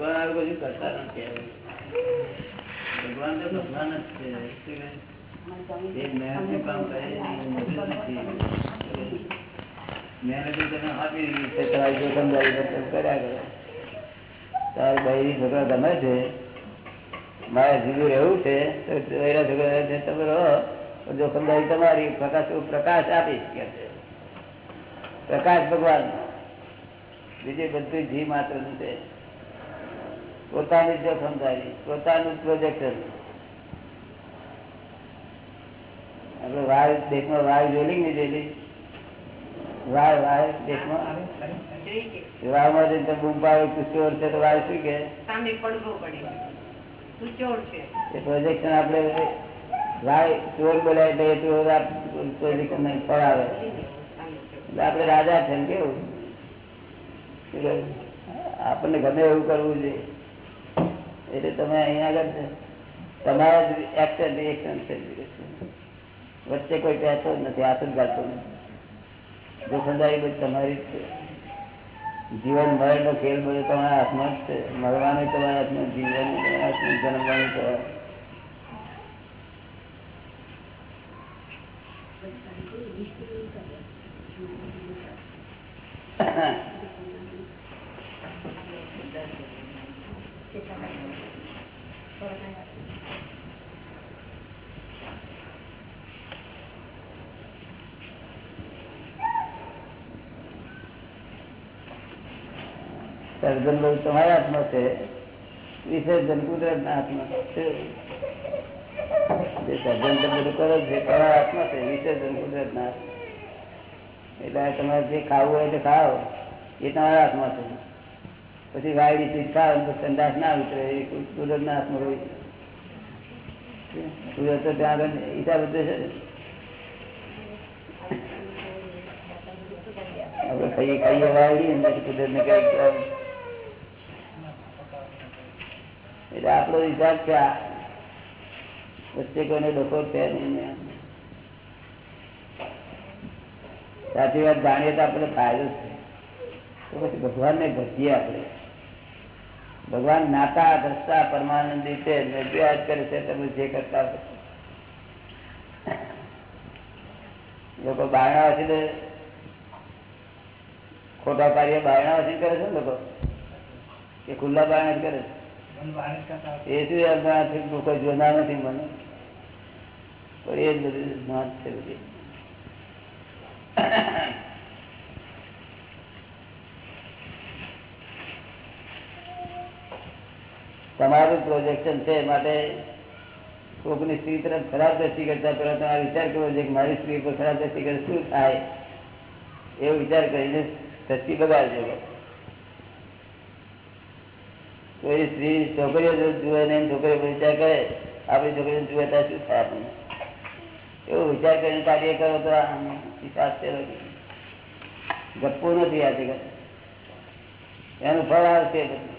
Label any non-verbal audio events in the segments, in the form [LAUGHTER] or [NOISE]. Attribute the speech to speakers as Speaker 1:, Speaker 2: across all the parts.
Speaker 1: ભગવાન આ બધું કરતા નથી ભગવાન તો ભગવાન જ છે એ મહેનતનું કામ કરે નહીં, મજૂર નથી. મહેનત તમે આપી દીધી છે તમારી જોખમદારી બધું કર્યા કરે. તારી બહેરી છોકરા ગમે છે મારે જીવું રહેવું છે તો બહેરા છોકરા રહે છે તમે રહો પણ જોખમદારી તમારી પ્રકાશ પ્રકાશ આપીશ કે છે. પ્રકાશ ભગવાન બીજે બધું જી માત્ર છે. પોતાની જ જોખમદારી પોતાનું પ્રોજેક્શન આપણે વાય દેશમાં વાય જોયેલી નહીં જોયેલી? વાય વાય દેશમાં વાવમાં જઈને બૂમ પાડો તું ચોર છે તો વાય શું કે?
Speaker 2: સામે પડવો પડે. તું ચોર છે.
Speaker 1: એ પ્રોજેક્શન આપણે વાય ચોર બોલાય એટલે એ ચોર પ્રોજેક્શન ફળ આવે એટલે આપણે રાજા છે ને કેવું? આપણને ગમે એવું કરવું જોઈએ. એટલે તમે અહીંયા આગળ તમારા જ એક્શન રિએક્શન છે વચ્ચે કોઈ પહેતો જ નથી, હાથ જ ગાળતો નથી. જોખમદારી બધી તમારી જ છે. જીવન મરણ નો ખેલ બધો તમારા હાથમાં જ છે. મરવાનું તમારા હાથમાં જીવન તમારા હાથમાં, જન્મવાનું તમારા [LAUGHS] સર્જન બધું તમારા હાથમાં છે. વિસર્જન કુદરત ના હાથમાં છે. જે સર્જન તમે બધું કરો છો, તમારા હાથમાં છે, વિસર્જન કુદરત ના એટલે તમારે જે ખાવું હોય તે ખાઓ, એ તમારા હાથમાં છે. પછી વાયડી ચીજ ખાવ તો સંદાસ ના ઉતરે, એ કુદરત ના હાથમાં હોય કુદરત તો ત્યાં આગળ હિસાબ બધે છે આપણે એટલે આપણો હિસાબ છે વચ્ચે કોઈને ડોકો છે નહીં સાચી વાત જાણીએ તો આપણે ફાયદો છે. તો પછી ભગવાનને ભજીએ આપણે. ભગવાન નાતા દ્રષ્ટા પરમાનંદી છે, ને કરે છે, તમે જે કરતા લોકો બારણા ખોટા કાર્ય બારણા કરે છે લોકો? કે ખુલ્લા બારણા કરે છે? એ શું કોઈ જોનાર નથી મને. પણ એ જ બધી નોંધ છે બધી. તમારું પ્રોજેક્શન છે માટે કોકની સ્ત્રી તરફ ખરાબ દ્રષ્ટિ કરતા પેલા તમારે વિચાર કરવો છે કે મારી સ્ત્રી પર ખરાબ દ્રષ્ટિ કરે, શું થાય? એવો વિચાર કરીને દ્રષ્ટિ બગાડજો કોઈ સ્ત્રી છોકરીઓ જુએ ને છોકરીઓ પર વિચાર કરે, આપણી છોકરીઓ જુએ ત્યાં શું થાય આપણને? એવો વિચાર કરીને કાર્ય કરો તો ગપ્પો નથી આ જગત એનું ફળ આવશે બધું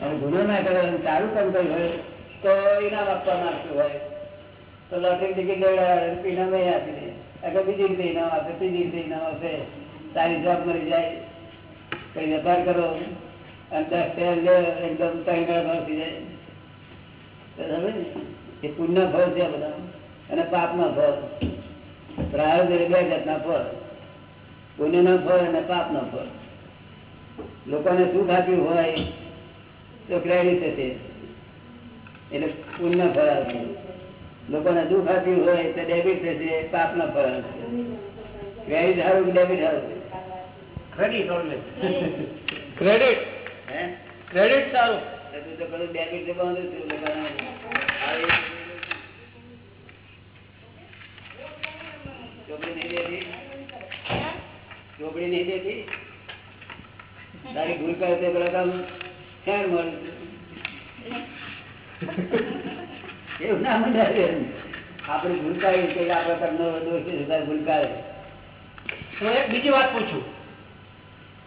Speaker 1: અને ગુનો ના કરે કામ કર્યું હોય, તો ઇનામ આપવામાં આવતું હોય. તો લોટરી ટિકિટ ઇનામ નહીં આપી દે. અગર બીજી રીતે ઇનામ આપે, ત્રીજી રીતે ઇનામ આપે સારી જોબ મળી જાય, કઈ વેપાર કરો, અને દસ શેર લે, એકદમ ત્રણ એ પુણ્ય ફળ છે બધા. અને પાપના ફળ પ્રારંભ બે જાતના ફળ પુણ્યના ફળ અને પાપના ફળ લોકોને સુખ આપ્યું હોય, તો ક્રેડિટ હશે. એટલે પુણ્ય ફળ આવશે લોકોને દુઃખ આપ્યું હોય તો ડેબિટ થશે પાપ ના ફળ આવશે ક્રેડિટ સારું કે ડેબિટ સારું
Speaker 3: ક્રેડિટ ઓનલી ક્રેડિટ
Speaker 1: હે?
Speaker 3: ક્રેડિટ સારું.
Speaker 1: તો તું તો પેલું ડેબિટ તો બંધ હતું લોકોને. આવી ચોપડી નહીં દેતી? ચોપડી નહીં દેતી? તારી ભૂલ કરે તે પેલા કામ ક્યાં મળે. એવું ના મંડાવે આપણે ભૂલ કાઢી કે આપણા કર્મનો દોષ તારે
Speaker 3: હું એક બીજી વાત પૂછું.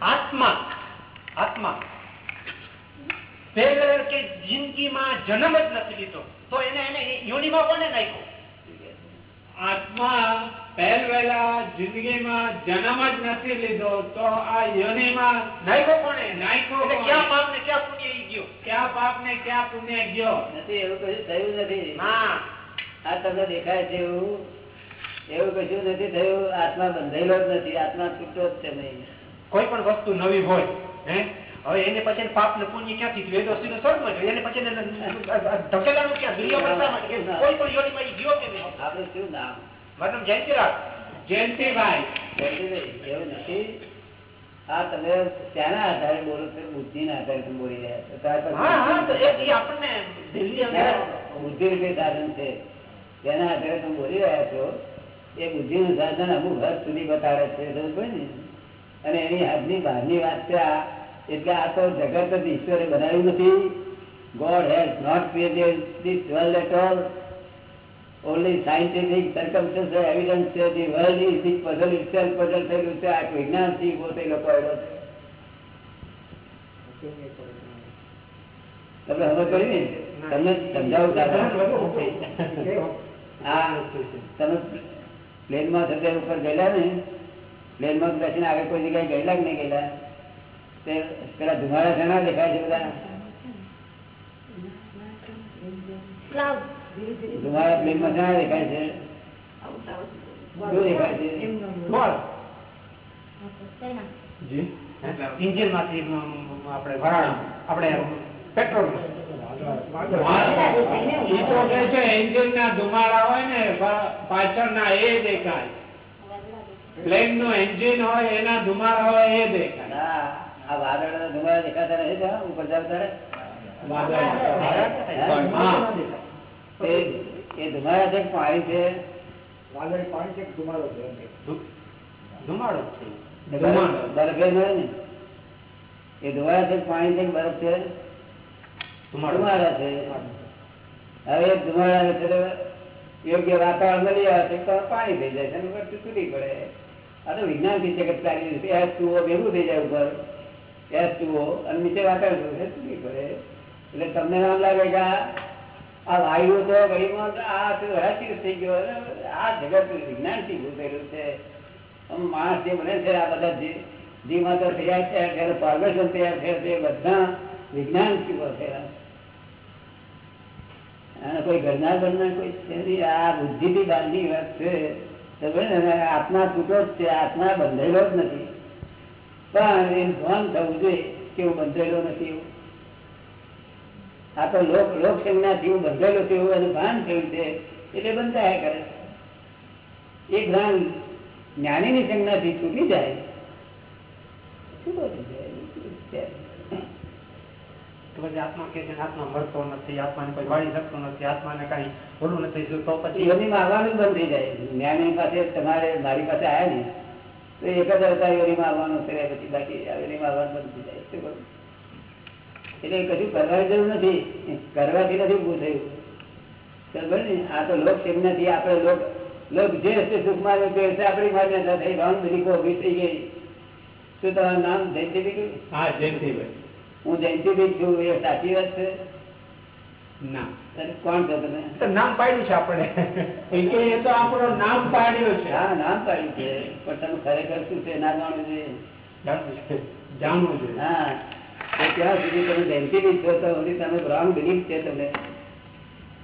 Speaker 3: આત્મા આત્મા પહેલે કે જિંદગીમાં જન્મ જ નથી લીધો તો એને એને યોનિમાં કોને નાખ્યો?
Speaker 4: આત્મા પહેલવેલા જિંદગીમાં જન્મ જ નથી લીધો તો આ યોનિમાં
Speaker 3: નાખ્યો કોને
Speaker 4: નાખ્યો
Speaker 3: ક્યાં પાપ ને ક્યાં પુણ્ય ગયો?
Speaker 4: ક્યાં પાપ ને ક્યાં પુણ્ય ગયો?
Speaker 1: નથી એવું કશું થયું નથી.
Speaker 3: ના
Speaker 1: આ તમને દેખાય છે એવું. એવું કશું નથી થયું. આત્મા બંધાયેલો જ નથી. આત્મા છૂટો જ છે નહીં
Speaker 3: કોઈ પણ વસ્તુ નવી હોય હે? હવે એને પછી પાપ ને પુણ્ય ક્યાંથી થયું? એ તો સીધો સ્વર્ગમાં ગયો. એને પછી ધકેલાનું ક્યાં? દુનિયા કોઈ પણ યોનિમાં ઈ ગયો કે નહીં?
Speaker 1: આપણું શું નામ?
Speaker 3: મારું નામ જયંતિરાજ
Speaker 4: જયંતિભાઈ
Speaker 1: જયંતિભાઈ, એવું નથી. આ તમે ત્યાંના આધારે બોલો છો? બુદ્ધિના આધારે તમે બોલી રહ્યા છો? ત્યાર પછી-
Speaker 3: હા હા તો એ-
Speaker 1: બુદ્ધિ રૂપે સાધન છે. તેના આધારે તમે બોલી રહ્યા છો એ બુદ્ધિનું સાધન અમુક હદ સુધી બતાવે છે ને? અને એની હદની બહારની વાત છે આ. એટલે આ તો જગત જ ઈશ્વરે બનાવ્યું નથી. God has not created this world at all only scientific circumstantial evidence છે the world is the puzzle itself puzzle થયેલું છે આ વિજ્ઞાનથી પોતે લોકો આવ્યો છે તમે હવે કરી ને? તમને સમજાવું હા. તમે પ્લેનમાં સાથે ઉપર ગયેલા ને, પ્લેનમાં બેસીને આગળ કોઈ જગ્યાએ ગયેલા કે નહીં ગયેલા? તે પેલા ધુમાડા ઘણા દેખાય છે બધા? ધુમાડા પ્લેનમાં ઘણા દેખાય છે? દેખાય છે?
Speaker 3: ઇન્જિનમાંથી આપણે વરાળ આપણે પેટ્રોલ
Speaker 4: એ તો કે છે એન્જિન ના ધુમાડા હોય ને પાછળ ના એ દેખાય. પ્લેનનું એન્જિન હોય એના ધુમાડા હોય એ દેખાય.
Speaker 1: આ વાદળ ધુમાડા દેખાતા રહે છે ઉપર ચાલતા
Speaker 4: વાદળ. હા.
Speaker 1: એ એ ધુમાડા છે કે પાણી છે?
Speaker 3: ધુમાડો છે
Speaker 4: ધુમાડો.
Speaker 1: બરફ? એ ને એ ધુમાડા છે પાણી છે બરફ છે?
Speaker 3: ધુમાડા.
Speaker 1: છે. હવે ધુમાડા છે યોગ્ય વાતાવરણ મળી આવે છે તો પાણી થઈ જાય છે. તૂટી પડે. આ તો વિજ્ઞાનથી જગત ચાલી એસ ટુઓ ભેગું થઈ જાય ઉપર. એસ ટુઓ અને નીચે વાતાવરણ તૂટી પડે. એટલે તમને એમ લાગે કે આ વાયુ તો ઘડીમાં આ તો હરાશી થઈ ગયો. આ જગત વિજ્ઞાનથી ઉભું છે માણસ જે બને છે આ બધા જે જીમાં તો તૈયાર છે ફોર્મેશન તૈયાર છે તે બધા વિજ્ઞાનથી થયેલા અને કોઈ ઘરના ઘરના કોઈ છે. આ બુદ્ધિ થી બહારની વાત છે. આત્મા તૂટો જ છે, આત્મા બંધાયેલો જ નથી. પણ એમ ભાન થવું જોઈએ કે હું બંધેલો નથી એવું. આ તો લોક લોક સંજ્ઞા જીવ બંધેલો છે એવું એનું ભાન થયું છે એટલે બંધાયા કરે. એ જ્ઞાન જ્ઞાનીની સંજ્ઞાથી છૂટી જાય.
Speaker 3: આત્મા કે આત્મા મળતો નથી આત્માને કોઈ વાળી શકતો નથી આત્માને કઈ ઓલું નથી. તો પછી?
Speaker 1: યોનીમાં આવવાનું બંધ થઈ જાય. જ્ઞાની પાસે તમારે મારી પાસે આવ્યા ને તો એક જ યોનીમાં આવવાનું છે પછી બાકી યોનીમાં આવવાનું બંધ થઈ જાય. શું? એટલે કશું કરવાની જરૂર નથી. કરવાથી નથી ઊભું થયું. ને? આ તો લોક નથી આપણે લોક લોક જે હશે સુખમાં તે હશે આપણી માન્યતા થઈ ભાવ બધી ઊભી થઈ ગઈ. શું તમારું નામ? જયંતિભાઈ?
Speaker 4: હા જયંતિભાઈ.
Speaker 1: હું જયંતિભાઈ છું. એ સાચી વાત છે? કોણ છો તમે?
Speaker 3: તો નામ પાડ્યું છે આપણે.
Speaker 4: એ તો આપણો નામ પાડ્યું છે.
Speaker 1: હા નામ પાડ્યું છે. પણ તમે ખરેખર શું છે? ના જાણવું
Speaker 3: છે.
Speaker 4: જાણવું છે.
Speaker 1: હા. ત્યાં સુધી તમે જયંતિભાઈ છો તો સુધી તમે રોંગ બિલીફ છે તમને.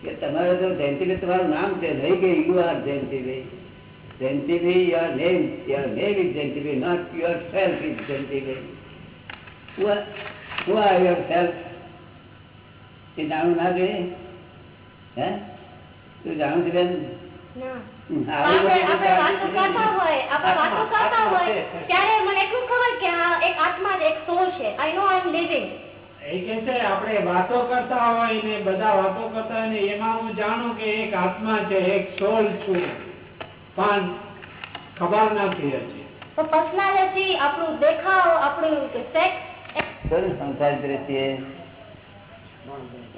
Speaker 1: કે તમારે તો જયંતિભાઈ તમારું નામ છે નહીં કે you are Jayantibhai Jayantibhai your name your name is Jayantibhai not yourself is Jayantibhai who are yourself એ જાણવું ના જોઈએ? હે? તું જાણું છું બેન? હમ, આવી
Speaker 5: આપણે વાતો કરતા હોય. આપણે વાતો કરતા હોય. ત્યારે મને એટલું ખબર કે આ એક આત્મા એક સોલ છે. આઈ નો આઈ એમ લિવિંગ
Speaker 4: એ કે છે આપણે વાતો કરતા હોય ને બધા વાતો કરતા હોય ને એમાં હું જાણું કે એક આત્મા છે એક સોલ છું. પણ ખબર નથી હજી
Speaker 5: તો પર્સનાલિટી આપણું દેખાવ આપણું સેક્સ
Speaker 1: સંસાર દ્રષ્ટિએ?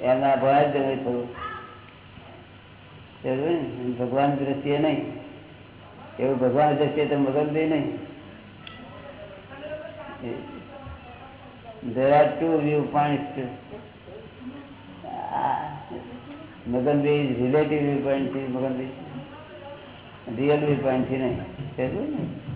Speaker 1: એના ભય જ નહીં ને? ભગવાન દ્રષ્ટિએ નહીં. એવું ભગવાન દ્રષ્ટિએ તો મગજ દે નહીં. there are two viewpoints Ah, Maganbhai relative viewpoint થી મગનભાઈ રિયલ વ્યૂ પોઈન્ટથી નહીં.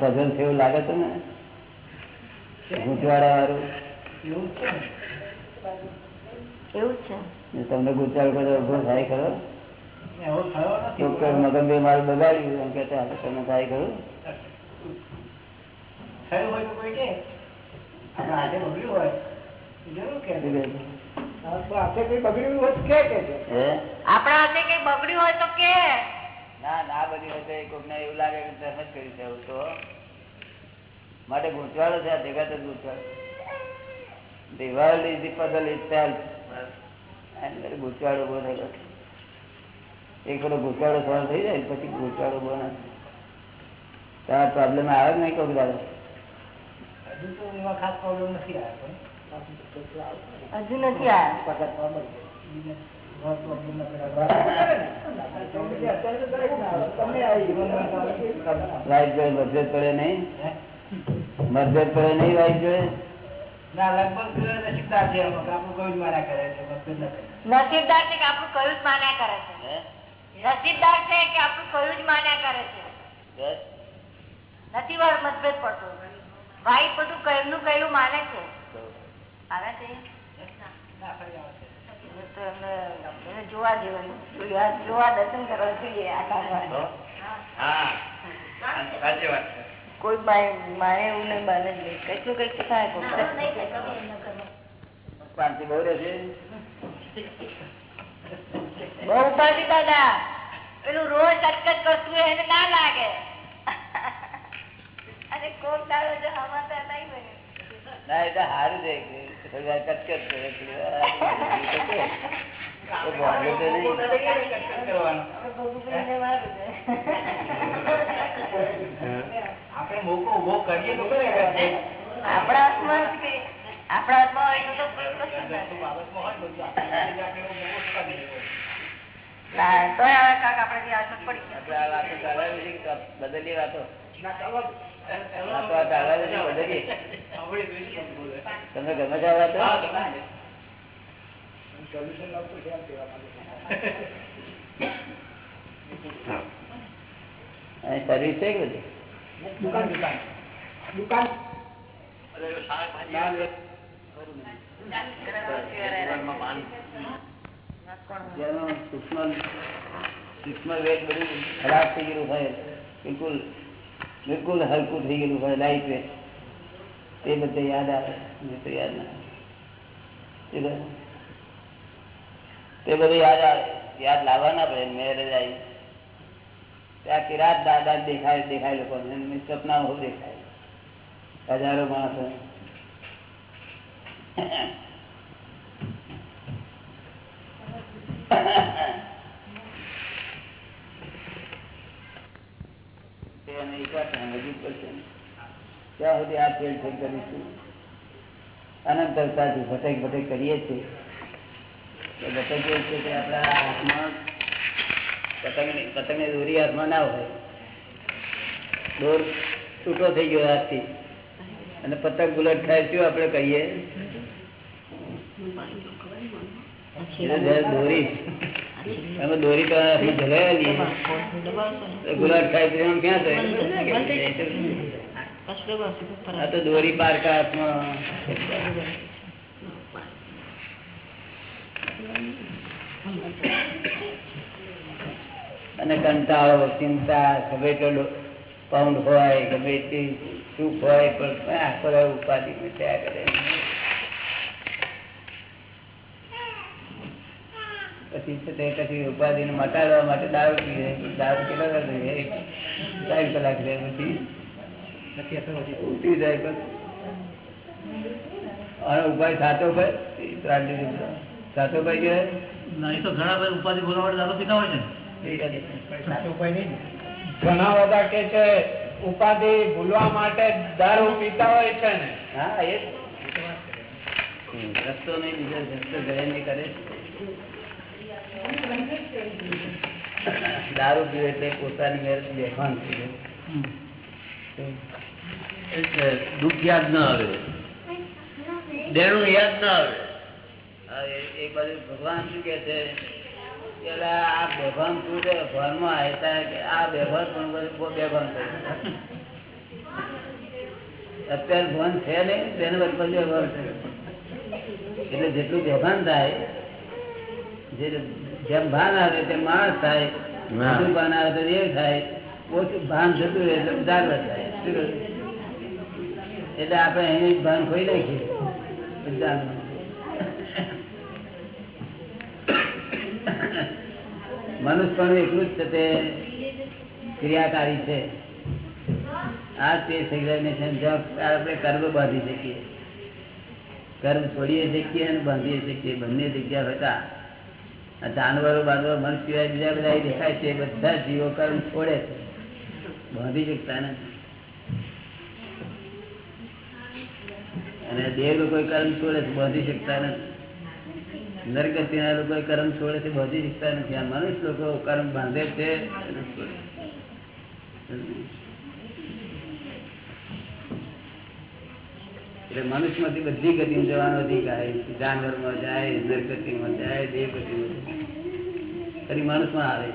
Speaker 1: સમજ્યું ને? આ જગત પઝલ છે એવું લાગે છે. ને ગૂંચવાડા વાળું
Speaker 5: એવું છે.
Speaker 1: તમને ગુચાડ કરો ઊભો થાય ખરો? ડોક્ટર મગનભાઈ મારું બગાડ્યું એમ કહેતા તમે થાય ખરું?
Speaker 3: કે. કે? આપણા હાથે કઈ બગડ્યું હોય તો કે.
Speaker 2: કઈ
Speaker 1: ના ના બધી હશે એ એવું લાગે કે તમે જ કર્યું છે. એવું તો માટે ગૂંચવાડો છે આ જગત જ ગૂંચવાડો world is the puzzle itself. અને ગૂંચવાડો થયેલો એક વખત ગૂંચવાડો સોલ્વ થઈ જાય પછી ગૂંચવાડો ઊભો ના થાય. પ્રોબ્લેમ આવે જ નહીં કોક દાદા
Speaker 3: હજુ તો એવા ખાસ પ્રોબ્લેમ નથી આવ્યો
Speaker 2: હજુ નથી આવ્યા.
Speaker 1: વાઇફ જોડે મતભેદ પડે નહીં? મતભેદ પડે નહીં વાઇફ જોડે?
Speaker 3: નસીબદાર છે આપણું કોઈ જ માર્યા કરે છે મતભેદ ન કરે.
Speaker 2: નસીબદાર છે કે આપણું કયું જ માન્યા કરે છે? નસીબદાર છે કે આપણું કયું જ માન્યા કરે છે? નથી વાર મતભેદ પડતો. ભાઈ બધું કયું કયું માને છે? આવે છે? જોવા જેવું જોવા જોવા દર્શન કરવા જોઈએ કોઈ એવું નહીં બને નહીં. કંઈકનું થાય
Speaker 1: શાંતિ બહુ રહેશે
Speaker 2: બહુ ઉપાધિ દાદા. પેલું રોજ કચકચ કરતું હોય એને ના લાગે. [LAUGHS] અને કોક દાડો જો હવા નહીં બને
Speaker 1: ના એ તો સારું છે થોડી વાર કચકચ કરે થોડી વાર એ તો કે. એ બોલે તો નહીં.
Speaker 3: કટકટ કરવાનું.
Speaker 2: હવે ભગુભાઈને મારું છે.
Speaker 3: આપણે મોકો ઊભો કરીએ તો
Speaker 2: આપણા હાથમાં આપણા હાથમાં હોય તો તો કોઈ કશું ના થાય.
Speaker 3: બાબતમાં હોય બધું આપણે આપણે મોકો કરી દેવો.
Speaker 2: ના, તોય હવે કાંઈક આપણે જે હાથમાં પડી
Speaker 1: આપણે આ વાતો ચાલવાની છે કે બદલીએ વાતો
Speaker 3: ના, ચાલો.
Speaker 1: વાતો આ ચાલવાની છે બદલીએ
Speaker 3: આપણે જોઈએ એમ બોલે.
Speaker 1: તમને ગમે છે આ વાતો
Speaker 3: હા, ગમે છે. Solution લાવતું છે એમ કહેવા માંગે છે.
Speaker 1: અને સર્વિસ છે કે બધી
Speaker 3: દુકાન દુકાન દુકાન
Speaker 1: જેનું સૂક્ષ્મ સૂક્ષ્મ વેટ બધું ખરાબ થઈ ગયેલું હોય બિલકુલ બિલકુલ હલકું થઈ ગયેલું હોય લાઈટ વેટ તે બધે યાદ આવે નહીં તો યાદ ના આવે. તે બધું તે બધું યાદ આવે યાદ લાવવા ના પડે મેરેજ આવી ત્યાં આખી રાત દાદા જ દેખાય દેખાય લોકોને એમની સપના બહુ દેખાય હજારો માણસો પડશે ત્યાં સુધી આ ફેર ફેર કરીશું. અનંતરતાથી ભટક ભટક કરીએ છીએ. તો ભટકીએ છીએ કે આપણા હાથમાં પતંગ પતંગની દોરી હાથમાં ના હોય. દોર છૂટો થઈ ગયો હાથથી. અને પતંગ ગુલટ થાય શું આપણે કહીએ? દોરી. અમે દોરી તો તો એમ ક્યાં થાય આ તો દોરી પારકા હાથમાં. અને કંટાળો ચિંતા ગમે તેટલો પાઉન્ડ હોય ગમે તે સુખ હોય પણ આખો ઉપાધિ ત્યાં કરે પછી છે તે પછી ઉપાધિ ને મટાડવા માટે દારૂ પીએ. દારૂ કેટલા ચાર કલાક રહે પછી. ઉઠી જાય અને ઉપાય સાચો ભાઈ. સાચો ભાઈ કે?
Speaker 6: નહીં તો ઘણા ભાઈ ઉપાધિ ભોગવવા માટે દારૂ પીતા હોય છે. ને.
Speaker 3: સાચું નહીં
Speaker 4: ઘણા બધા કે છે ઉપાધિ ભૂલવા માટે દારૂ પીતા હોય છે ને.
Speaker 1: હા એ રસ્તો નહીં બીજો રસ્તો ગયા નહીં કરે. દારૂ પીવે એટલે પોતાની મેર બેભાન
Speaker 7: દુઃખ યાદ ના આવે. દેણું યાદ ના આવે.
Speaker 1: એ- બાજુ ભગવાન શું કે છે? આ બેભાન શું છે? ભાનમાં આવતા આ બેભાન પણ બધું બેભાન કરે? અત્યારે ભાન છે નહીં તેને પછી બેભાન છે એટલે જેટલું બેભાન થાય, જે જેમ ભાન આવે તેમ માણસ થાય વધુ ભાન આવે તો દેવ થાય ઓછું ભાન થતું રહે તો જાગૃત થાય. એટલે આપણે એની ભાન ખોઈ નાખીએ. મનુષ્ય પણ એટલું જ છે તે ક્રિયાકારી છે. આ તે જ્યાં આપણે કર્મ બાંધી શકીએ. કર્મ છોડીએ શકીએ અને બાંધીએ શકીએ બંને જગ્યા હતા. જાનવરો બાંધવો મન સિવાય બીજા બધા દેખાય છે, બધા જીવો કર્મ છોડે છે. બાંધી શકતા નથી. અને દેહ લોકો કર્મ છોડે છે, બાંધી શકતા નથી. નરગતિના લોકો કર્મ છોડે છે, બાંધી શકતા નથી. આ મનુષ્ય લોકો કર્મ બાંધે છે અને છોડે એટલે મનુષ્યમાંથી બધી ગતિ જવાનો અધિકાર જાનવરમાં જાય જાય દેવગતિમાં જાય. ફરી માણસમાં આવે.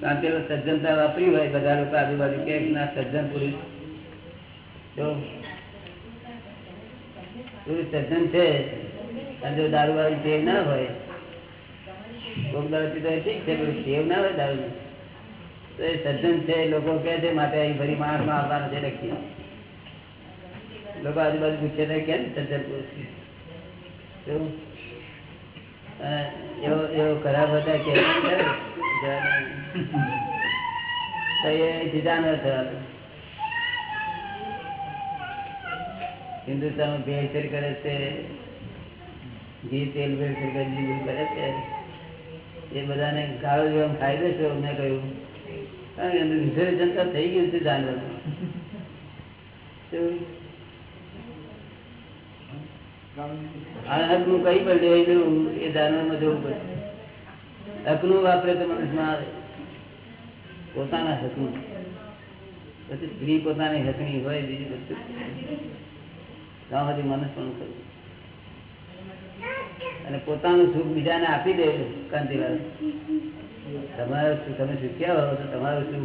Speaker 1: કારણ કે સજ્જનતા વાપરી હોય, બધા લોકો આજુબાજુ કે ના, સજ્જન પુરુષ. જો પુરુષ સજ્જન છે. અને જો દારૂ વાળી ટેવ ના હોય કોક દારૂ પીતો ઠીક છે ટેવ ના હોય દારૂ એ સજ્જન છે લોકો કે છે માટે અહીં ફરી માણસમાં આવવાનું છે, લખી. લોકો આજુબાજુ પૂછે છે, કેમ સજ્જન પૂછે? એવો. ખરાબ હતા કે એ સીધા ન થવાનું હિન્દુસ્તાનમાં ભેળસેળ કરે છે, ઘી, તેલ ભેળસેળ કરે છે એ બધાને ગાળો જેવો ફાયદો છે મેં કહ્યું. એનું વિસર્જનતા થઈ ગયું છે જાનવર? હકનું કઈ પણ લેવાય દેવું એ જાનવરમાં જવું પડે. હકનું વાપરે તો મનુષ્યમાં આવે. પોતાના હકનું. પછી સ્ત્રી પોતાની હકની હોય, બીજી બધું. ત્યાં સુધી મનુષ્ય પણ કરવું અને પોતાનું સુખ બીજાને આપી દે કાંતિલાલ તમારે તમે શીખ્યા હો તો તમારું શું?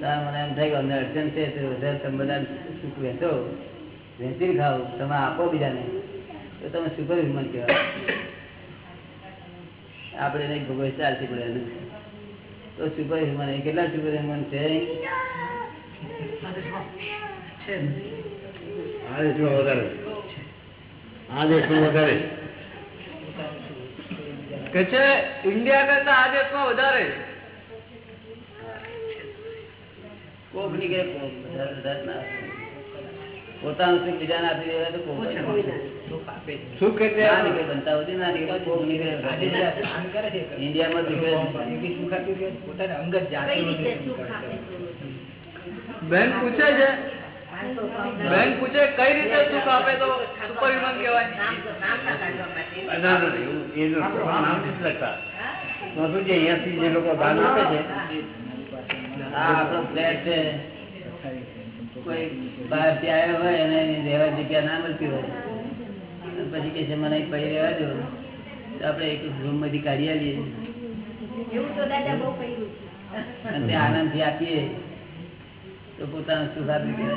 Speaker 1: તાર મને એમ થાય કે અમને અડચણ છે તો વધારે તમે બધા સુખ વહેતો વહેતી ખાઓ તમે આપો બીજાને. તો તમે સુપર હ્યુમન કહેવાય. આપણે નહીં ભોગવે ચાલતી પડે એનું. તો સુપર હ્યુમન એ કેટલા સુપર હ્યુમન છે
Speaker 7: આ દેશમાં વધારે. આ દેશમાં વધારે.
Speaker 8: કે છે ઇન્ડિયા કરતા આ દેશમાં વધારે
Speaker 1: ના આપી. દેવાય તો
Speaker 4: સુખ
Speaker 1: બનતા સુધી ના ઇન્ડિયામાં
Speaker 8: બેન પૂછે છે બેન પૂછે કઈ રીતે સુખ આપે તો સુપર હ્યુમન કહેવાય?
Speaker 7: જે અહીંયાથી જે લોકો દાન આપે છે?
Speaker 1: આ આપણો ફ્લેટ છે. કોઈ બહારથી આવ્યો હોય અને રહેવા જગ્યા ના મળતી હોય. પછી કે છે મને પડી રહેવા દો. આપણે એક રૂમમાંથી કાઢી આવીએ. આનંદથી આપીએ. તો પોતાનું સુખ કહેવાય.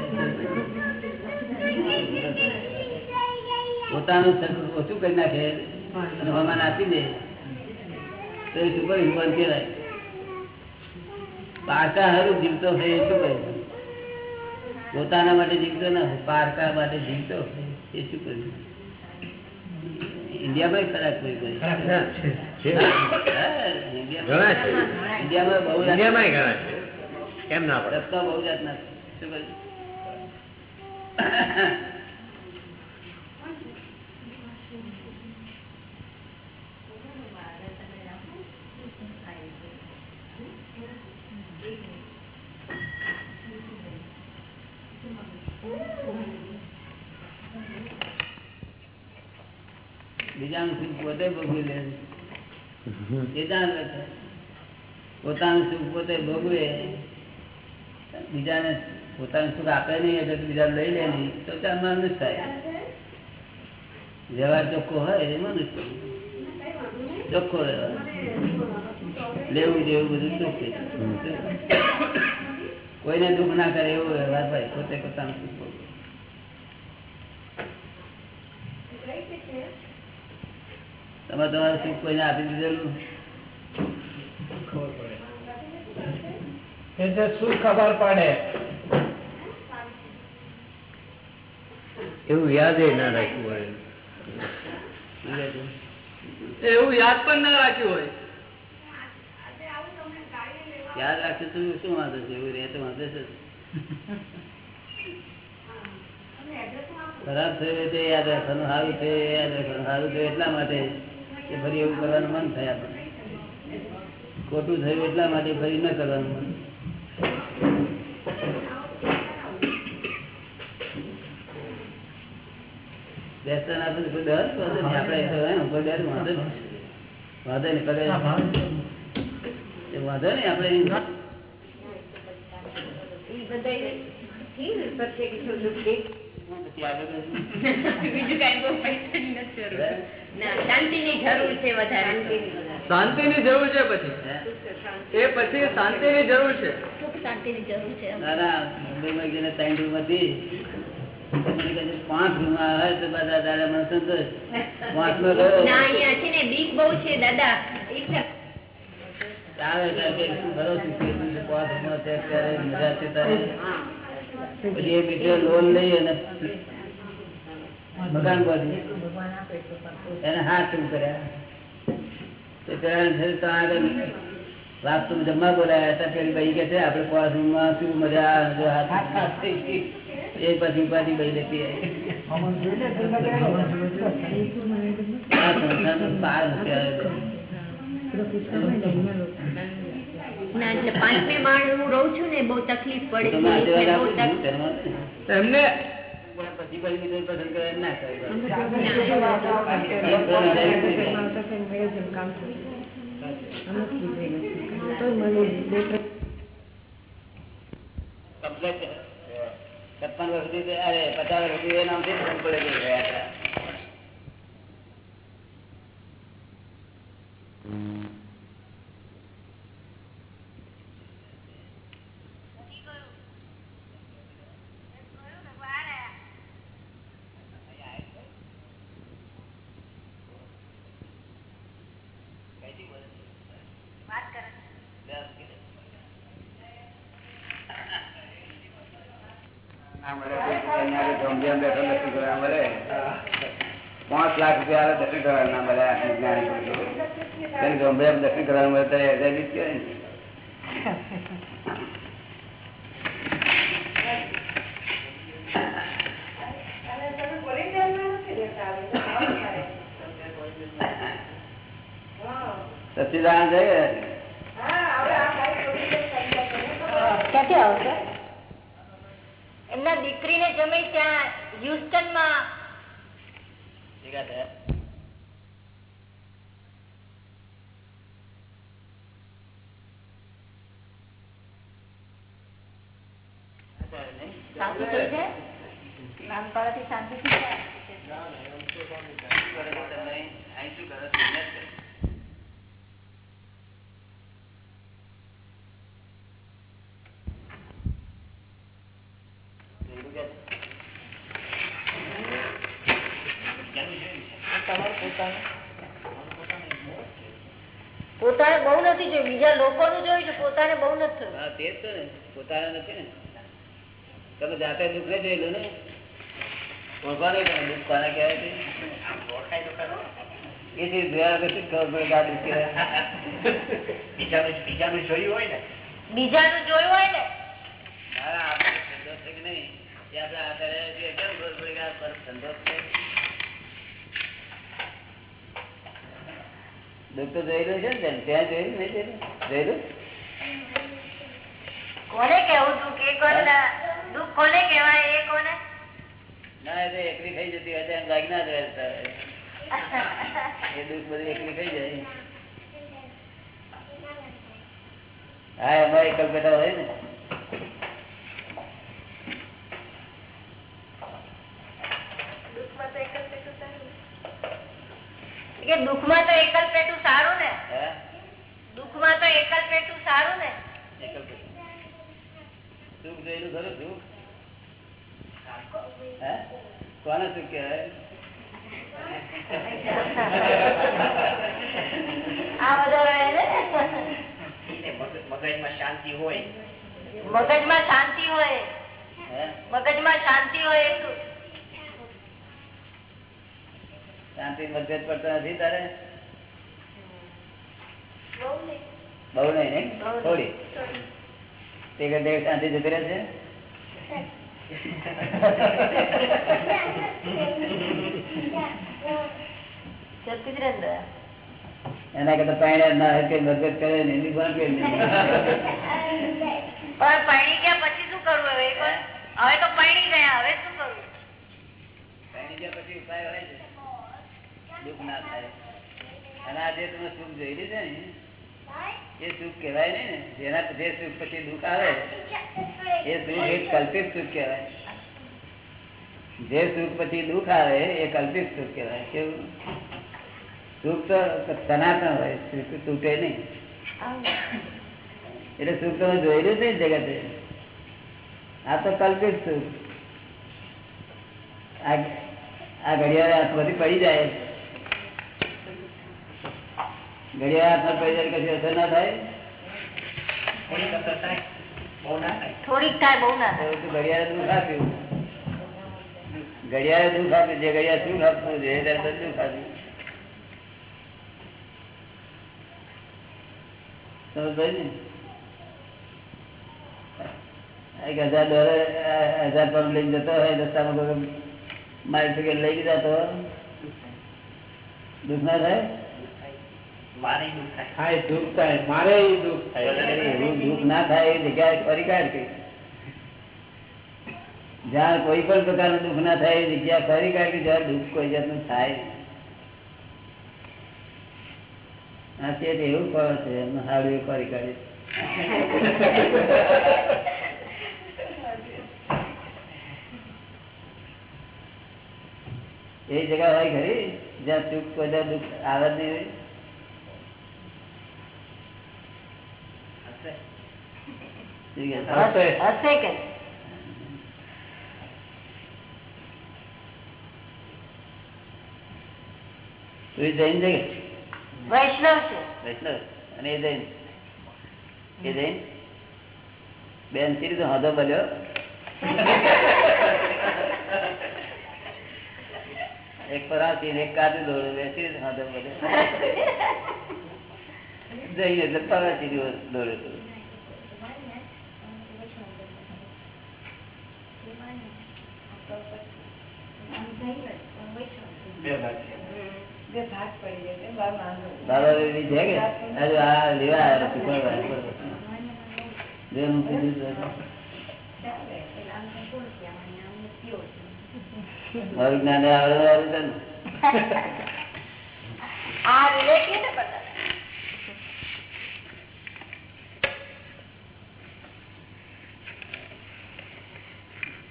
Speaker 1: પોતાનું સુખ ઓછું કરી નાખે અને હવામાન આપી દે તો એ સુપર હ્યુમન કહેવાય. પારકા હારું જીવતો હોય એ શું કહ્યું પોતાના માટે જીવતો ના હોય પારકા માટે જીવતો એ શું કર્યું ઇન્ડિયામાં ખરાબ કોઈ કોઈ.
Speaker 7: છે.
Speaker 1: ઇન્ડિયામાં.
Speaker 7: છે.
Speaker 1: ઇન્ડિયામાં
Speaker 7: કેમ ના પડે?
Speaker 1: રસ્તા બહુ જાતના શું કહ્યું? બીજાનું સુખ પોતે ભોગવી લે એ પોતાનું સુખ પોતે ભોગવે. બીજાને પોતાનું સુખ આપે નહીં, એટલે બીજા લઈ લે નહીં, તો ત્યાં માનુષ થાય. વ્યવહાર ચોખ્ખો હોય એ માનુષ ચોખ્ખો વ્યવહાર લેવું જેવું બધું ચોખ્ખું કોઈને દુઃખ ના કરે એવો વ્યવહાર ભાઈ, પોતે પોતાનું સુખ તમે તમારું સુખ કોઈને આપી દીધેલું?
Speaker 4: એ જે શું ખબર પડે?
Speaker 7: એવું યાદ ના રાખ્યું હોય.
Speaker 8: એવું યાદ પણ ના રાખ્યું હોય.
Speaker 1: યાદ રાખશે તું શું વાંધો છે? એવું રહે તો વાંધો છે. ખરાબ થયું તે તો યાદ રાખવાનું સારું છે યાદ રાખવાનું સારું થયું એટલા માટે કે ફરી એવું કરવાનું મન થાય આપણને. ખોટું થયું એટલા માટે ફરી ન કરવાનું મન. બેસતા ના પછી ડર વાંધો નહીં. આપણે એ તો હે, ઉપર ડર વાંધો નહીં. વાંધો નહીં. પગે એ વાંધો નહીં આપણે
Speaker 2: ઈ બધાય ઠીક, પ્રત્યેક ઈશ્વર દુઃખી.
Speaker 1: પછી આગળ
Speaker 5: બીજું કઈ બહુ પૈસાની નથી જરૂર. ના જરૂર છે વધારે.
Speaker 8: શાંતિની જરૂર છે પછી. એ પછી શાંતિની જરૂર છે.
Speaker 5: શાંતિની જરૂર છે
Speaker 1: ના ના મુંબઈમાં ત્રણ રૂમ હતી. પાંચ રૂમ આવે તો બધા દાદા મને સંતોષ.
Speaker 5: ના અહીંયા છે ને બીક બહુ છે દાદા.
Speaker 1: બીજો મકાન બાંધી એને હાથ કર્યા. આગળ રાત તો જમવા બોલાયા હતા પેલી ભાઈ કે છે આપડે પાંચ રૂમમાં શું મજા. એ પછી ઉપાધિ ભાઈ લેતી.
Speaker 5: ના એટલે પાંચમે માળ હું રહું છું ને બહુ તકલીફ પડે
Speaker 1: તમે
Speaker 5: છે
Speaker 1: આશીર્વાદ
Speaker 5: એટલે બહુ
Speaker 1: આપો છો,
Speaker 5: તક-
Speaker 1: ધર્મ.
Speaker 8: એમને
Speaker 1: પછી ભાઈ પસંદ કરે ના છપ્પન વર્ષ સુધી અરે પચાસ વર્ષ સુધી એના પડે ગયા હતા ના મળે તો અહીંયા આગળ જોમજોમ બેઠો દર્શન કરવા મળે પાંચ લાખ રૂપિયા દર્શન કરવા ના મળે જ્ઞાની પુરુષો. દર્શન કરવા મળે તો એ કહેવાય ને. [LAUGHS] સચ્ચિદાનંદ છે
Speaker 2: ક્યાંથી આવશે એમના દીકરીને જમે ત્યાં હ્યુસ્ટનમાં
Speaker 1: ભેગા થયા
Speaker 2: શાંતિ થઈ છે નામ પાડવાથી શાંતિ થઈ જાય
Speaker 1: અહીં શું કરો છો? મહેનત કરો. એવું કે છે?
Speaker 2: પોતાને બહુ નથી જોયું બીજા લોકોનું જોયું છે પોતાને બહુ નથી થયું.
Speaker 1: હા તે તો ને. પોતાના નથી ને. તમે જાતે દુઃખ ને જોયેલું ને? ઓળખવાનું દુઃખ કોને કહેવાય છે? એ જે જોયા વગર ખબર પડે આ દુઃખ
Speaker 3: બીજાનું બીજાનું જોયું હોય ને?
Speaker 2: બીજાનું જોયું હોય ને?
Speaker 1: મારા આપણે સંતોષ છે કે નહીં? આપણે આ કરે કેમ ખબર પડે આ પર છે? દુઃખ તો જોયેલું છે ને ત્યાં જોયેલું નહીં જોયેલું
Speaker 2: કોને કેવું દુઃખ એ કોને દુઃખ કોને કહેવાય? એ કોને?
Speaker 1: ના એ એકલી થઈ જતી હોય એમ લાગી ના જ એ દુઃખ બધું એકલી થઈ જાય. હા એમાં એકલ બેઠા હોય ને.
Speaker 2: કે દુઃખમાં તો એકલ પેટું સારું ને? દુઃખમાં તો એકલ પેટું સારું ને?
Speaker 1: એકલ બેઠા સુખ જોયેલું ખરું સુખ? હે? કોને સુખ કહેવાય?
Speaker 2: આ બધો રહે ને?
Speaker 3: એને મગજ- મગજમાં શાંતિ હોય.
Speaker 2: મગજમાં શાંતિ હોય.
Speaker 1: હે?
Speaker 2: મગજમાં શાંતિ હોય એટલું.
Speaker 1: શાંતિ મતભેદ પડતો નથી તારે?
Speaker 2: બહુ નહીં.
Speaker 1: થોડી. તે શાંતિ જતી રહે છે. એના કરતા પાણી ના કે કરે ને એની પણ.
Speaker 2: પણ ગયા પછી શું કરવું હવે? હવે તો પાણી ગયા હવે શું કરવું?
Speaker 1: પાણી ગયા પછી ઉપાય હોય છે. દુઃખ ના થાય. અને આ જે તમે સુખ જોઈ છે ને એ સુખ કહેવાય નહીં ને. જેના જે સુખ પછી દુઃખ આવે એ સુખ એક કલ્પિત સુખ કહેવાય. જે સુખ પછી દુઃખ આવે એ કલ્પિત સુખ કહેવાય. કેવું? સુખ તો સનાતન હોય સુખ તૂટે નહીં. એટલે સુખ તમે જોયેલું છે જગતે? આ તો કલ્પિત સુખ. આ આ ઘડિયાળ બધી પડી જાય. ઘડિયાળ હાથમાં પડી જાય કશી અસર ના થાય?
Speaker 3: થોડીક થાય. બહુ ના થાય.
Speaker 2: થોડીક થાય બહુ ના
Speaker 1: તો
Speaker 2: થાય
Speaker 1: તું ઘડિયાળે દુઃખ આપ્યું. ઘડિયાળે દુઃખ આપ્યું જે ઘડિયાળ શું આપવું જોઈએ ત્યારે દુઃખ આપ્યું. એક હજાર ડોલર હજાર પાઉન્ડ લઈને જતો હોય રસ્તામાં મારી ફિગર લઈ લીધા તો? દુઃખ ના થાય?
Speaker 3: મારે દુઃખ થાય.
Speaker 4: થાય દુઃખ થાય મારે દુઃખ થાય.
Speaker 1: એવું દુઃખ ના થાય એ જગ્યાએ ફરી કાઢ જ્યાં કોઈ પણ પ્રકારનું દુઃખ ના થાય એ જગ્યા ફરી કાઢ કે જ્યાં દુઃખ કોઈ જાતનું થાય. તે એવું ફળ છે એમનું સારું એ ફરી કાઢે એ જગ્યા હોય ખરી જ્યાં સુખ કોઈ દુઃખ આવે જ નહીં.
Speaker 3: હશે.
Speaker 2: કે
Speaker 1: તું જૈન
Speaker 2: વૈષ્ણવ છે
Speaker 1: વૈષ્ણવ અને એ જૈન એ જૈન બેન સી રીતે હોદો બોલ્યો? એક પર હાથી એક કાઢી દોડ્યો બે સી રીતે હોદો બોલ્યો? જઈને દોડ્યું દોડ્યો હતો
Speaker 3: બે ભાગ છે
Speaker 1: બાબા બેબી છે કે હજુ આ લેવા આવ્યા શુક્રવારે બેનું કીધું તો મારું જ્ઞાન આવડે [LAUGHS]
Speaker 2: આ રિલેટિવ ને બધા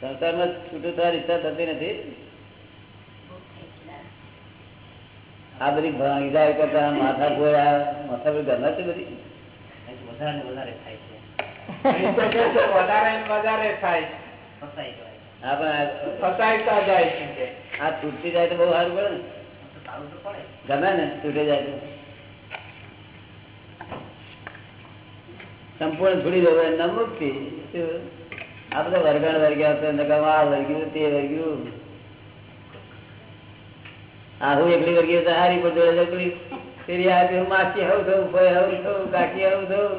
Speaker 1: સંસારમાં છૂટું થવાની ઈચ્છા થતી નથી. આ બધી ભાગીદારી કરતા માથા ગોળા માથા બધી ગમે છે બધી?
Speaker 3: વધારે વધારે થાય છે.
Speaker 4: અહીં તો કે છે વધારે ને વધારે થાય.
Speaker 3: ફસાઈ જાય
Speaker 1: હા પણ આ-
Speaker 4: ફસાઈતા જાય છે કે.
Speaker 1: આ તૂટતી જાય તો બહુ સારું પડે ને.
Speaker 3: તો સારું તો પડે.
Speaker 1: ગમે ને તૂટી જાય તો. સંપૂર્ણ છોડી દેવો? આ બધા વર્ગણ વર્ગ્યા આ વર્ગ્યું તે વર્ગ્યું. આ એકલી વર્ગી તો હારી પર જોડે એકલી ફેરી આ કે માસી આવું થયું ફઈ હવ થયું કાકી આવું થયું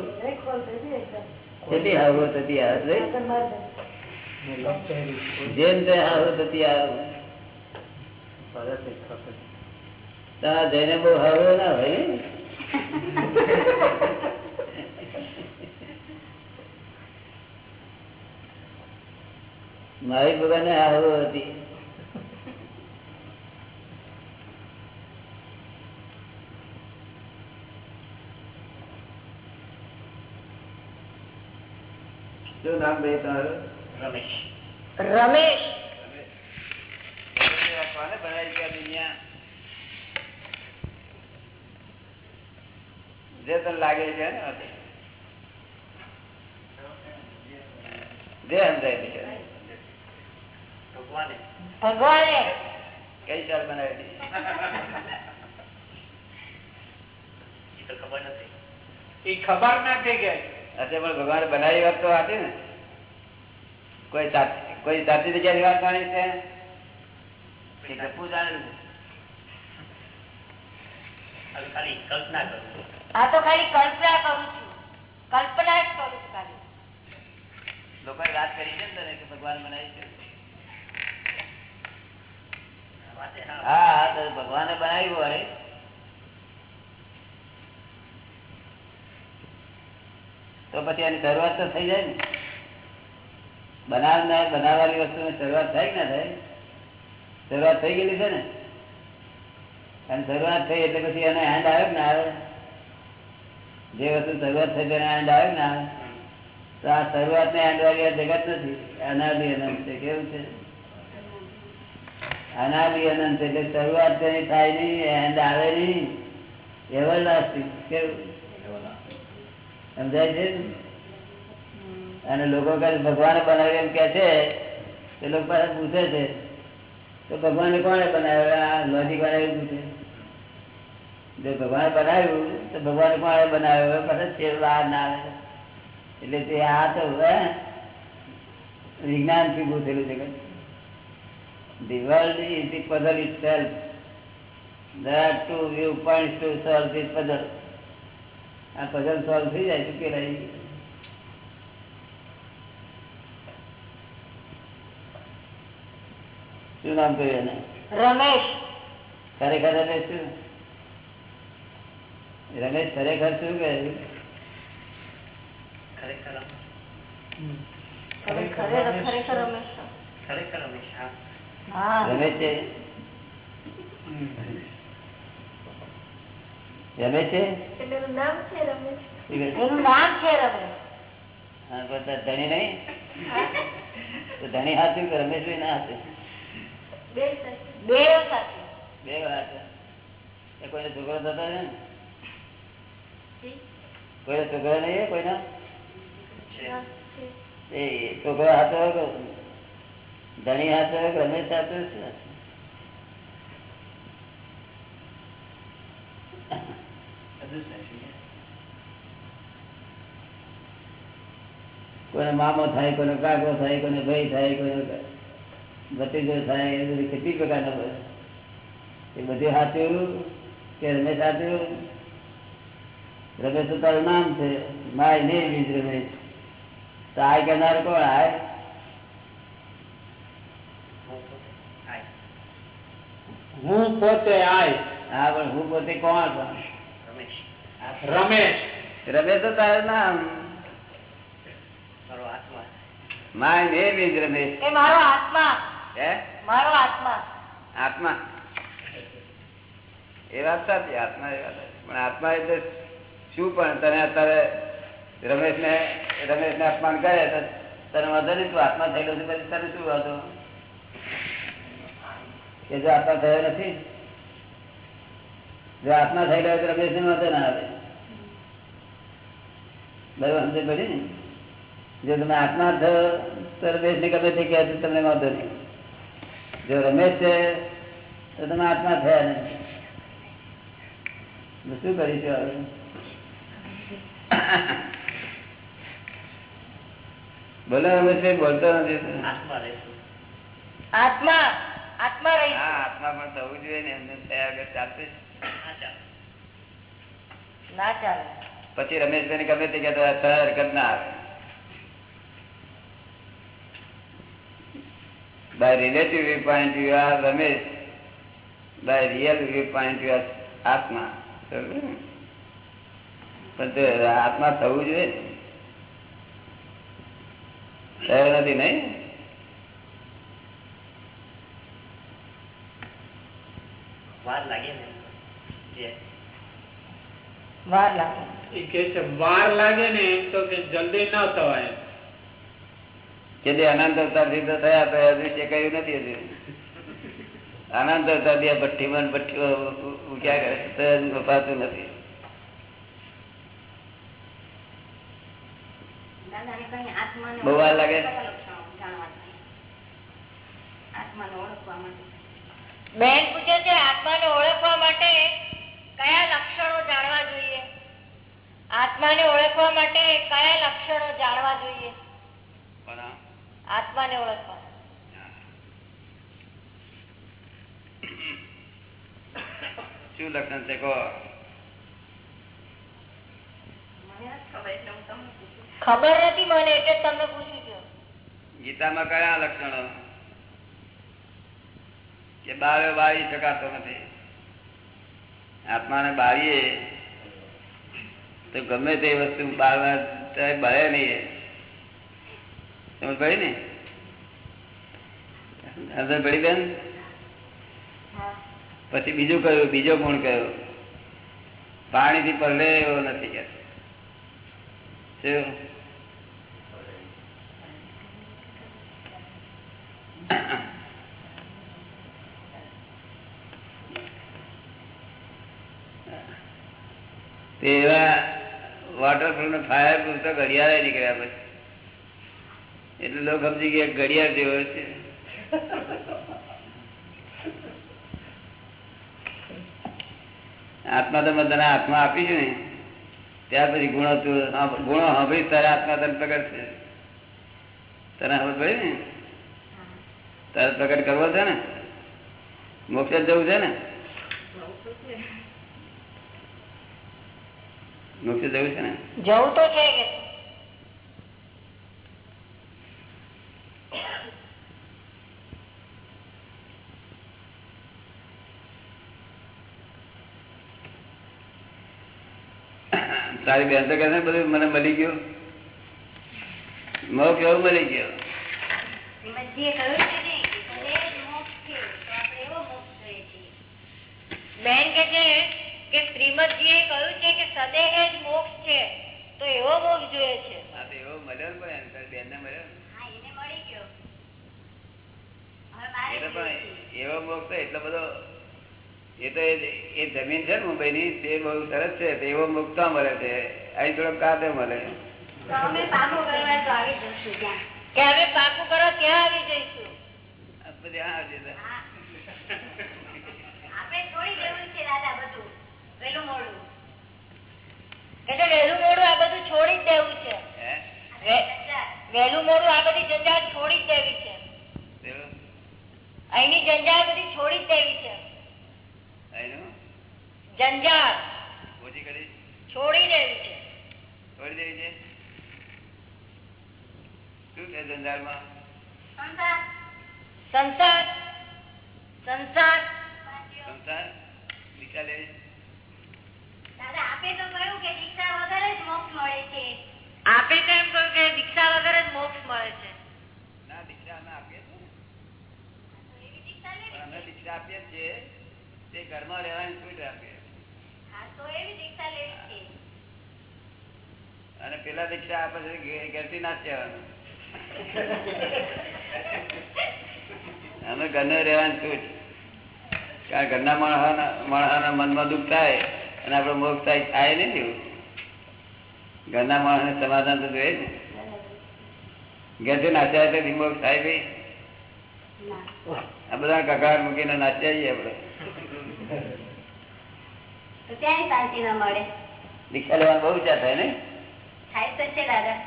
Speaker 1: કેટલી આવું થતી આવે જેમ તે હાવ થતી આવે. તારા જઈને બહુ હાવ ના હોય? મારી ભગવાન હાવ હતી. શું નામ ભાઈ તમારું
Speaker 3: રમેશ
Speaker 2: રમેશ
Speaker 1: કોને બનાવી છે આ દુનિયા જે તને લાગે છે ને જે સમજાય છે
Speaker 3: ભગવાને
Speaker 2: ભગવાને
Speaker 1: કઈ ચાલ બનાવી
Speaker 3: એ તો ખબર નથી
Speaker 4: એ ખબર નથી કે
Speaker 1: અચ્છા પણ ભગવાન બનાવી વાત તો હતી ને. કોઈ કોઈ સાચી જગ્યાની વાત છે?
Speaker 3: ખાલી કલ્પના કરું છું.
Speaker 2: આ તો ખાલી કલ્પના કરું છું. કલ્પના જ કરું છું ખાલી.
Speaker 1: લોકોએ વાત કરી છે ને તને કે ભગવાન બનાવી છે? હા હા તો ભગવાને બનાવ્યું હોય. તો પછી એની શરૂઆત તો થઈ જાય ને. બનાવનાર, બનાવવાની વસ્તુની શરૂઆત થાય ના થાય? શરૂઆત થઈ ગયેલી છે ને? અને શરૂઆત થઈ એટલે પછી એને હેન્ડ આવ્યો ને આવે? જે વસ્તુ શરૂઆત થઈ તેને હેન્ડ આવ્યો ને આવે? તો આ શરૂઆત ને હેન્ડ વાળી આ જગત નથી. અનાદિ અનંત છે. કેવું છે? અનાદિ અનંત એટલે શરૂઆત તેની થાય નહીં એન્ડ આવે નહીં. એવર કેવું? સમજાય છે? અને લોકો ભગવાને બનાવ્યું એમ કે છે? તે લોકો પાસે પૂછે છે, તો ભગવાને કોણે બનાવ્યું? આ વાળા એવું પૂછે. જો ભગવાને બનાવ્યું, તો ભગવાને કોણે બનાવ્યો? પછી છે વાર ના આવે. એટલે તે આ તો વિજ્ઞાન વિજ્ઞાનથી પૂછેલું છે. The world is the puzzle itself. There are two viewpoints to solve this puzzle. આ puzzle solve થઈ જાય શું ઈ- શું નામ કહ્યું એને?
Speaker 2: રમેશ.
Speaker 1: ખરેખર રમેશ શું? રમેશ ખરેખર શું કહ્યું
Speaker 3: ખરેખર
Speaker 2: ખરેખર રમેશ
Speaker 3: ખરેખર રમેશ. હા.
Speaker 2: હા.
Speaker 1: રમેશ છે? રમેશ છે?
Speaker 2: એનું નામ છે રમેશ રમેશ
Speaker 1: ધણી નહીં? ધણી હાથું કે રમેશભાઈ ના હાથું?
Speaker 2: બે
Speaker 1: એ કોઈને છોકરો થતો છે ને? કોઈને છોકરો નહીં કોઈના? એ છોકરો હાથો કે ધણી હાથો હોય કે રમેશ હાથો શું મામો થાય કોઈ કાકો થાય કોઈને ભાઈ થાય કોઈને ભતીજો થાય એ બધી કેટલી પ્રકારના એ બધું સાચું કે રમેશ સાચું રમેશ તારું નામ છે માય ને બીજ રમેશ. તો આ કહેનાર કોણ આય
Speaker 4: હું પોતે. આય
Speaker 1: હા પણ હું પોતે કોણ
Speaker 3: રમેશ.
Speaker 4: રમેશ.
Speaker 1: રમેશ તો તારું નામ.
Speaker 3: આત્મા.
Speaker 1: માય ને બીજ રમેશ.
Speaker 2: એ મારો આત્મા.
Speaker 1: હે?
Speaker 2: મારો આત્મા.
Speaker 1: આત્મા? એ વાત સાચી આત્મા એ વાત પણ આત્મા એટલે શું પણ તને અત્યારે રમેશ ને રમેશ ને અપમાન કરે તો તને વાંધો નહીં તું આત્મા થયેલો છે પછી તને શું વાંધો? કે જો આત્મા થયો નથી? જો આત્મા થઈ ગયો તો રમેશ ને વાંધો ના આવે. બરોબર સમજ પડી ને? જો તમે આત્મા થયો તો રમેશ ને ગમે થઈ ગયા તમને વાંધો નહીં. જો રમેશ છે તો તમે આત્મા થયા નહીં. શું કરીશું હવે? બોલો રમેશભાઈ બોલતો નથી
Speaker 3: આત્મા રહેશું
Speaker 2: આત્મા આત્મા રહી
Speaker 1: હા આત્મા પણ થવું જોઈએ ને એમને થયા વગર ચાલશે
Speaker 2: ના ચાલે.
Speaker 1: પછી રમેશભાઈ ને ગમે તે કહેતો સર તરત બાય ના આવે by you viewpoint Ramesh by real real viewpoint you are આત્મા? પણ તે આત્મા થવું જોઈએ. થયો નથી નહીં?
Speaker 3: વાર લાગે ને. જે
Speaker 2: વાર લાગે
Speaker 4: એ કે છે વાર લાગે ને એમ તો કે જલ્દી ન થવાય
Speaker 1: છેલ્લે અનંત અવતારથી તો થયા તો હજુ તે કહ્યું નથી હજુ અનંત અવતારથી આ ભઠ્ઠીમાં ને ભઠ્ઠીઓ ઉગ્યા કરે તો હજુ વફાતું નથી
Speaker 9: દાદાને કઈ આત્માને
Speaker 1: બહુ વાર લાગે?
Speaker 9: કયા લક્ષણો જાણવા જોઈએ? આત્માને ઓળખવા માટે
Speaker 2: બેન પૂછે છે આત્માને ઓળખવા માટે કયા લક્ષણો જાણવા જોઈએ? આત્માને ઓળખવા માટે કયા લક્ષણો જાણવા જોઈએ? આત્માને ઓળખવા.
Speaker 1: શું લક્ષણ છે? કહો.
Speaker 9: ખબર
Speaker 2: નથી મને એટલે તમને પૂછી ગયો.
Speaker 1: ગીતામાં કયા લક્ષણો? કે બારે બાળી શકાતો નથી. આત્માને બાળીએ, તો ગમે તે વસ્તુ બાળવા બળે નહીં સમજ પડી ને? અંદર પડી બેન? પછી બીજું કયું? બીજો ગુણ કયો? પાણીથી પલળે એવો નથી કે. શું? એવા વોટરપ્રૂફ ને ફાયર પ્રૂફ તો ઘડિયાળે નીકળ્યા પછી. એટલે લોકો સમજી ગયા ઘડિયાળ જેવો છે. આત્મા તમે તને હાથમાં આપી છે ને, ત્યાર પછી ગુણો તું ગુણો હવે તારે આત્મા તને પ્રગટ છે તને હવે ભાઈ ને? તારે પ્રગટ કરવો છે ને? મોક્ષ જવું છે ને? મોક્ષ જવું છે ને?
Speaker 2: જવું તો છે
Speaker 1: તારી બેન તો કહે છે બધું મને મળી ગયું. મોક્ષ એવું મળી ગયો
Speaker 2: બેન કે છે કે શ્રીમદજી એ કહ્યું છે કે સદેહ જ મોક્ષ છે તો એવો મોક્ષ જોઈએ છે.
Speaker 1: હા તો એવો મળ્યો ને પણ બેન ને મળ્યો
Speaker 9: હા એને મળી ગયો. હવે મારે
Speaker 1: એ તો
Speaker 9: જોઈએ
Speaker 1: પણ
Speaker 9: છે.
Speaker 1: એવો મોક્ષ તો એટલો બધો એ તો એ- જમીન છે ને મુંબઈ ની તે બહુ સરસ છે એવો મુક્ત ક્યાં મળે છે? અહીં થોડો કાતે મળે.
Speaker 9: તો અમે પાકો કરવા તો આવી જશું ત્યાં.
Speaker 2: કે અમે પાકું કરો ત્યાં આવી જઈશું?
Speaker 1: આ બધી આ છે
Speaker 9: આપણે છોડી દેવું છે દાદા બધું. પેલું મોડું.
Speaker 2: કે છે મોડું આ બધું છોડી જ દેવું છે.
Speaker 1: હે?
Speaker 2: વે- વહેલું મોડું આ બધી જંજાળ છોડી જ દેવી છે. અહીંની જંજાળ બધી છોડી જ દેવી છે. જંજાળ છોડી દેવી છે.
Speaker 1: છોડી દેવી છે? શું છે જંજાળમાં?
Speaker 9: સંસાર.
Speaker 2: સંસાર. સંસાર.
Speaker 1: સંસાર?
Speaker 9: આપે તો કહ્યું કે દીક્ષા વગર જ મોક્ષ મળે છે.
Speaker 2: આપે તો એમ કહ્યું કે દીક્ષા વગર જ મોક્ષ મળે છે.
Speaker 1: ના દીક્ષા આપીએ ને.
Speaker 9: તો એવી દીક્ષા
Speaker 1: પણ
Speaker 9: લેવી
Speaker 1: અમે દીક્ષા આપીએ છીએ તે ઘરમાં રહેવાની છૂટ આપીએ
Speaker 9: હા તો એવી દીક્ષા લેવી છે.
Speaker 1: અને પેલા દીક્ષા આપે છે ઘેરથી ના જ કહેવાનું. [LAUGHS] અમે ઘરને રહેવાની છૂટ કારણ ઘરના માણસના મનમાં દુઃખ થાય. અને આપડે મોક્ષ થાય થાય નહીં એવું. ઘરના માણસને સમાધાન તો જોઈએ ને. ઘેરથી નાચ્યા તો મોક્ષ થાય ભાઈ. આ બધા કકડાટ મૂકીને નાચ્યા જઈએ આપણે.
Speaker 9: તો ત્યાંય શાંતિ ન મળે?
Speaker 1: દીક્ષા લેવાનું બહુ ઈચ્છા થાય ને
Speaker 9: થાય તો છે દાદા.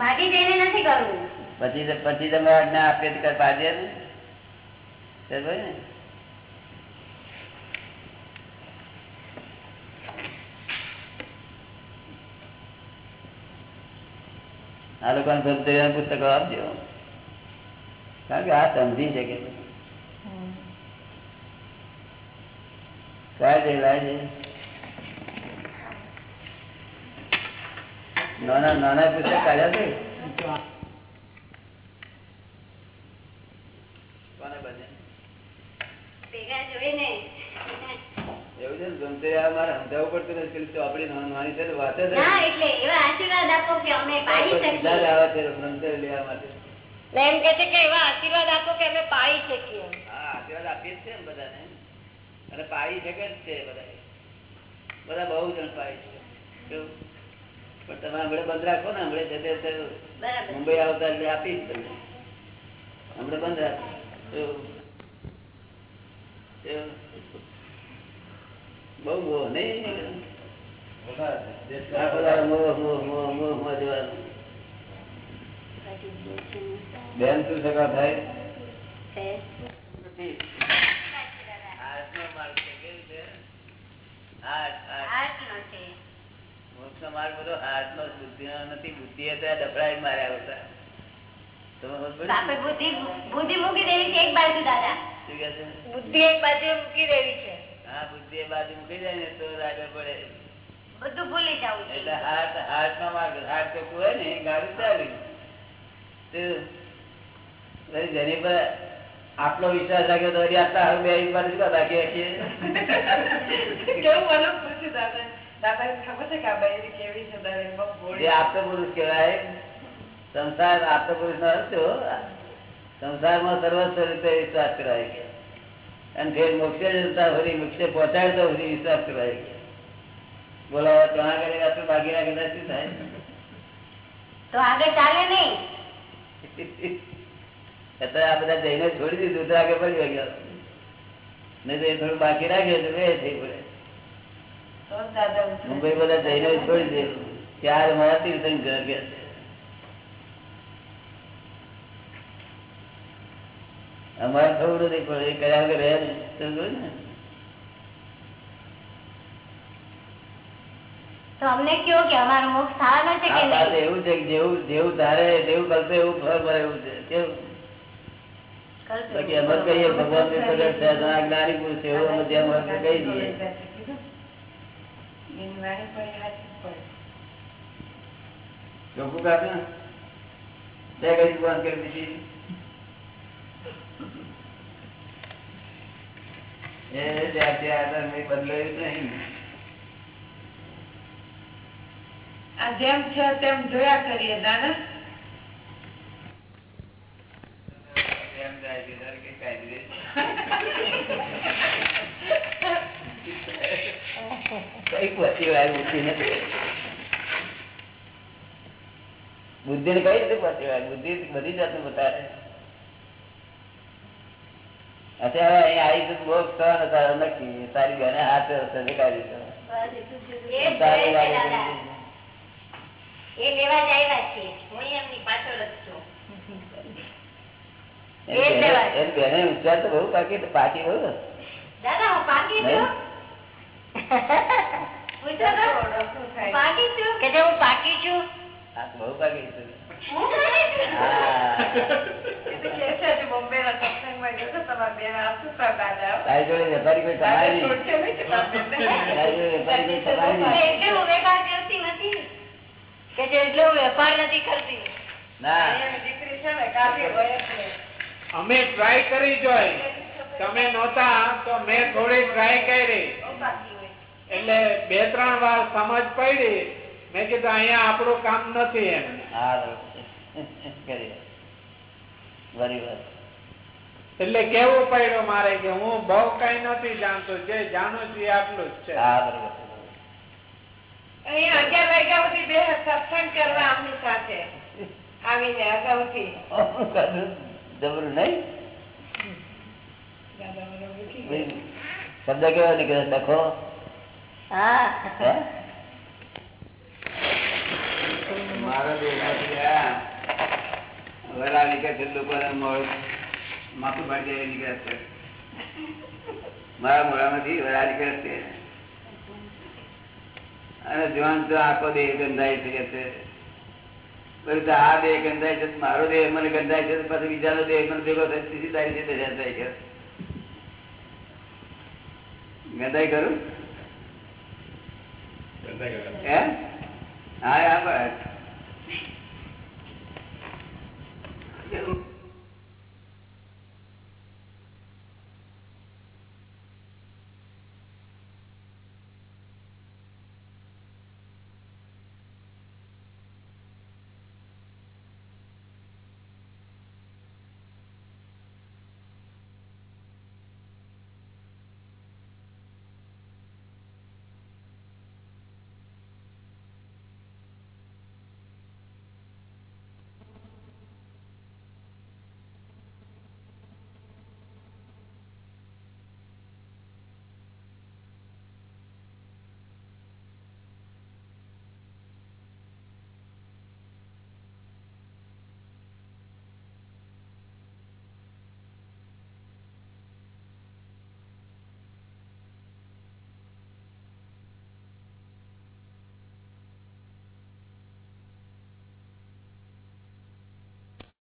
Speaker 9: ભાગી જઈને નથી કરવું?
Speaker 1: પછી પછી તમે આજ્ઞા આપીએ તો ને. ને આ લોકોને સંતોષીના પુસ્તકો આપજો કારણ કે આ સમજી શકે નાના નાના પુસ્તક કાઢ્યા છે એવું છે ને સમજાવવું પડતું નથી નાની છે તો વાંચે છે
Speaker 9: ના એટલે એવા આશીર્વાદ આપો કે અમે પાડી
Speaker 1: જ
Speaker 9: શકીએ.
Speaker 1: આવે છે મંદિર લેવા માટે.
Speaker 9: એમ કે છે કે એવા આશીર્વાદ આપો કે અમે પાડી શકીએ.
Speaker 1: હા આશીર્વાદ આપીએ જ ને બધાને. અને પાડી શકે જ છે બધા બધા બહુ જણ પાડી છે પણ તમે હમણાં બંધ રાખો ને હમણાં જતે મુંબઈ આવતા એટલે આપીશ તમને. હમણાં બંધ રાખો? બહુ મોહ નહીં બેન શું સગા થાય માર્ગ છે. કેવું છે? હાથ, હાથ. મોક્ષનો માર્ગ બધો હાથનો જ, બુદ્ધિનો નથી. બુદ્ધિ હતા આ માર્યા હતા. તમે ખબર પડી?
Speaker 9: આપણે બુદ્ધિ બુદ્ધિ મૂકી દેવી છે એક બાજુ દાદા.
Speaker 1: શું કહે છે?
Speaker 9: બુદ્ધિ એક બાજુ મૂકી દેવી છે.
Speaker 1: હા, બુદ્ધિ એ બાજુ મૂકી જાય ને તો આગળ પડે.
Speaker 9: બધું ભૂલી જવું
Speaker 1: એટલે
Speaker 9: છે
Speaker 1: હાથ હાથનો માર્ગ હાથ ચોખ્ખું હોય ને ગાડું ચાલ્યું જેની પર આટલો વિશ્વાસ રાખ્યો તો આટલા બે રાખી રાખીએ
Speaker 2: કેવું મને પૂછ્યું દાદા. દાદા ખબર છે કે આ બૈરી કેવી છે? દાદા ગોળી
Speaker 1: આપતો પુરુષ કહેવાય સંસાર આપતો પુરુષ નો હતો સંસારમાં સર્વસ્વ રીતે વિશ્વાસ કરાય ગયા અને ફેર મોક્ષે જતા ફરી મોક્ષે પહોંચાડતો ફરી વિશ્વાસ કરાય ગયા બોલો આગળ બાકી રાખેલા નથી થાય?
Speaker 9: તો આગળ ચાલે નહીં. [LAUGHS]
Speaker 1: અત્યારે આ બધા જઈને છોડી દીધું તો આગળ પડી ગયા. નહીં તો એ થોડું બાકી રાખે તો બે થઈ પડે. મુંબઈ બધા જઈને છોડી દીધું ચાર મારા તીર્થન ઘર ગયા છે. અમારે થવું નથી પણ એ કર્યા વગર રહે નહીં. સમજો ને
Speaker 9: તો અમને કયો કે અમારો મોક્ષ થવાનો છે કે
Speaker 1: આ પાસે
Speaker 9: નહીં
Speaker 1: એવું છે કે જેવું જેવું ધારે જેવું કરશે એવું ફળ મળે એવું છે. કેવું?
Speaker 9: કરશું.
Speaker 1: બાકી અમે કહીએ ભગવાનની પ્રગટ થયા તો આ જ્ઞાની પુરુષ છે એવું અમે જેમ હોય તેમ કહી દઈએ.
Speaker 2: એની વાણી પર હાથ પડે
Speaker 1: ચોખ્ખું કાપે ને બે કઈ દુકાન કરી દીધી. એ ત્યારથી આગળ મેં બદલાયું નહીં
Speaker 2: આ જેમ છે તેમ જોયા કરીએ દાદા
Speaker 1: એમ જાય છે ત્યારે કઈ કાઢી દે. કઈ પહોંચી વાર બુદ્ધિ નથી બુદ્ધિ ને કઈ રીતે પહોંચી વાર બુદ્ધિ બધી જાતનું બતાવે અત્યારે અહીંયા આવી તો બહુ સહન હતા નક્કી. તારી બેને હાથ વ્યવસ્થા કાઢી પાકી
Speaker 9: છું?
Speaker 1: આ બહુ પાકી છે.
Speaker 4: અમે ટ્રાય કરી જોઈ તમે નહોતા તો મેં થોડી ટ્રાય કરી એટલે બે ત્રણ વાર સમજ પડી મેં કીધું અહીંયા આપણું કામ નથી એમ.
Speaker 1: હા બરોબર છે. કરી બરાબર
Speaker 4: એટલે કેવું પડ્યું મારે કે હું બહુ કઈ નથી જાણતો જે જાણું છું એ આટલું જ છે.
Speaker 1: હા બરોબર છે, બરોબર.
Speaker 2: અહીંયા અગિયાર વાગ્યા સુધી બે સત્સંગ કરવા આમની સાથે આવીને અગાઉથી.
Speaker 1: જબરું નહીં?
Speaker 2: દાદા મને મૂકી ગયા.
Speaker 1: શબ્દ કેવો નીકળે લખો.
Speaker 9: હા
Speaker 1: હે? મારો વરા નીકળે છે. લોકોને માથું પાડી જાય નીકળે છે. મારા મોઢામાંથી વરા નીકળે છે. અને જોવાન તો આખો દેહ ગંધાઈ શકે છે. પછી તો આ દેહ ગંધાય છે મારો દેહ મને ગંધાય છે પછી બીજાનો દેહ મને ભેગો થાય છે રીતે ગંધાય છે ગંધાઈ કરું હે? હા હા બસ. him.